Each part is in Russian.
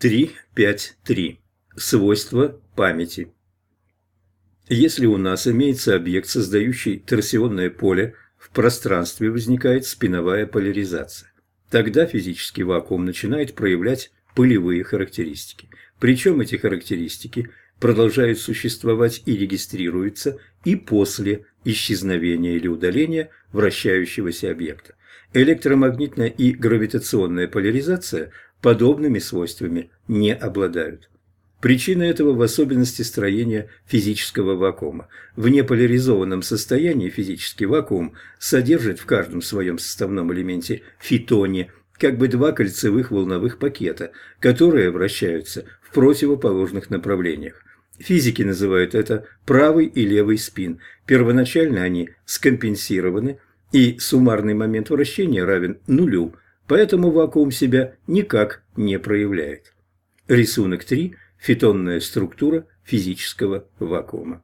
3.5.3. Свойства памяти. Если у нас имеется объект, создающий торсионное поле, в пространстве возникает спиновая поляризация. Тогда физический вакуум начинает проявлять пылевые характеристики. Причем эти характеристики продолжают существовать и регистрируются и после исчезновения или удаления вращающегося объекта. Электромагнитная и гравитационная поляризация подобными свойствами не обладают. Причина этого в особенности строения физического вакуума. В неполяризованном состоянии физический вакуум содержит в каждом своем составном элементе фитоне как бы два кольцевых волновых пакета, которые вращаются в противоположных направлениях. Физики называют это правый и левый спин. Первоначально они скомпенсированы, и суммарный момент вращения равен нулю – поэтому вакуум себя никак не проявляет. Рисунок 3. Фитонная структура физического вакуума.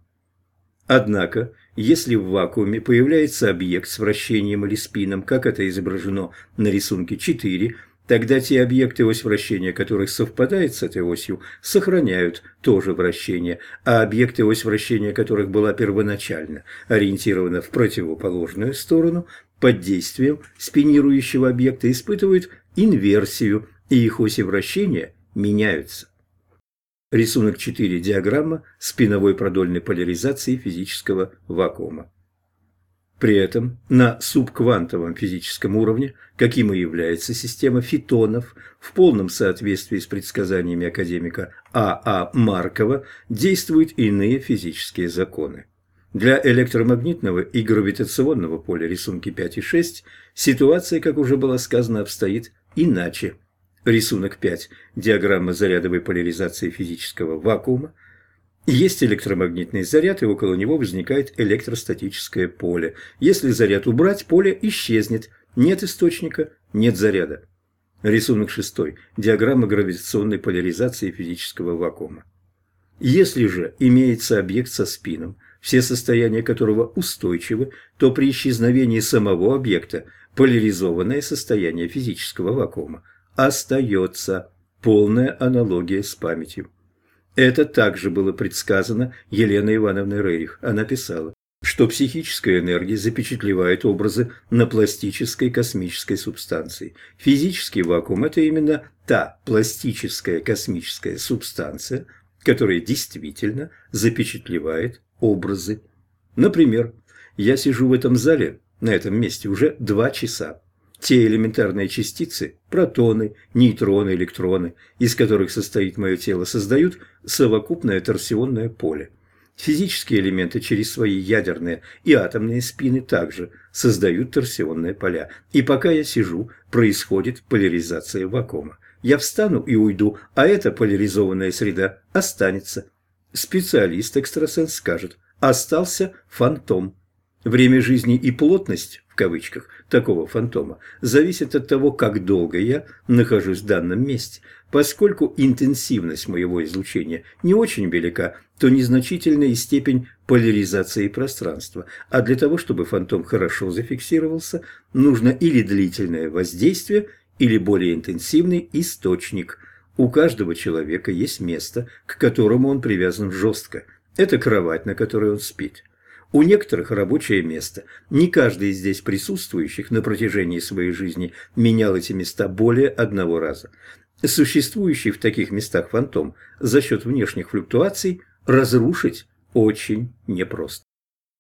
Однако, если в вакууме появляется объект с вращением или спином, как это изображено на рисунке 4, тогда те объекты, ось вращения которых совпадает с этой осью, сохраняют то же вращение, а объекты, ось вращения которых была первоначально ориентирована в противоположную сторону, под действием спинирующего объекта испытывают инверсию, и их оси вращения меняются. Рисунок 4. Диаграмма спиновой продольной поляризации физического вакуума. При этом на субквантовом физическом уровне, каким и является система фитонов, в полном соответствии с предсказаниями академика А.А. А. Маркова, действуют иные физические законы. Для электромагнитного и гравитационного поля рисунки 5 и 6 ситуация, как уже было сказано, обстоит иначе. Рисунок 5. Диаграмма зарядовой поляризации физического вакуума. Есть электромагнитный заряд, и около него возникает электростатическое поле. Если заряд убрать, поле исчезнет. Нет источника, нет заряда. Рисунок 6. Диаграмма гравитационной поляризации физического вакуума. Если же имеется объект со спином – все состояния которого устойчивы, то при исчезновении самого объекта поляризованное состояние физического вакуума остается. Полная аналогия с памятью. Это также было предсказано Еленой Ивановной Рерих. Она писала, что психическая энергия запечатлевает образы на пластической космической субстанции. Физический вакуум – это именно та пластическая космическая субстанция, которая действительно запечатлевает образы. Например, я сижу в этом зале, на этом месте, уже два часа. Те элементарные частицы, протоны, нейтроны, электроны, из которых состоит мое тело, создают совокупное торсионное поле. Физические элементы через свои ядерные и атомные спины также создают торсионные поля. И пока я сижу, происходит поляризация вакуума. Я встану и уйду, а эта поляризованная среда останется. Специалист-экстрасенс скажет, остался фантом. Время жизни и плотность, кавычках, такого фантома зависит от того, как долго я нахожусь в данном месте. Поскольку интенсивность моего излучения не очень велика, то незначительна и степень поляризации пространства. А для того, чтобы фантом хорошо зафиксировался, нужно или длительное воздействие, или более интенсивный источник – у каждого человека есть место, к которому он привязан жестко. Это кровать, на которой он спит. У некоторых рабочее место. Не каждый из здесь присутствующих на протяжении своей жизни менял эти места более одного раза. Существующий в таких местах фантом за счет внешних флуктуаций разрушить очень непросто.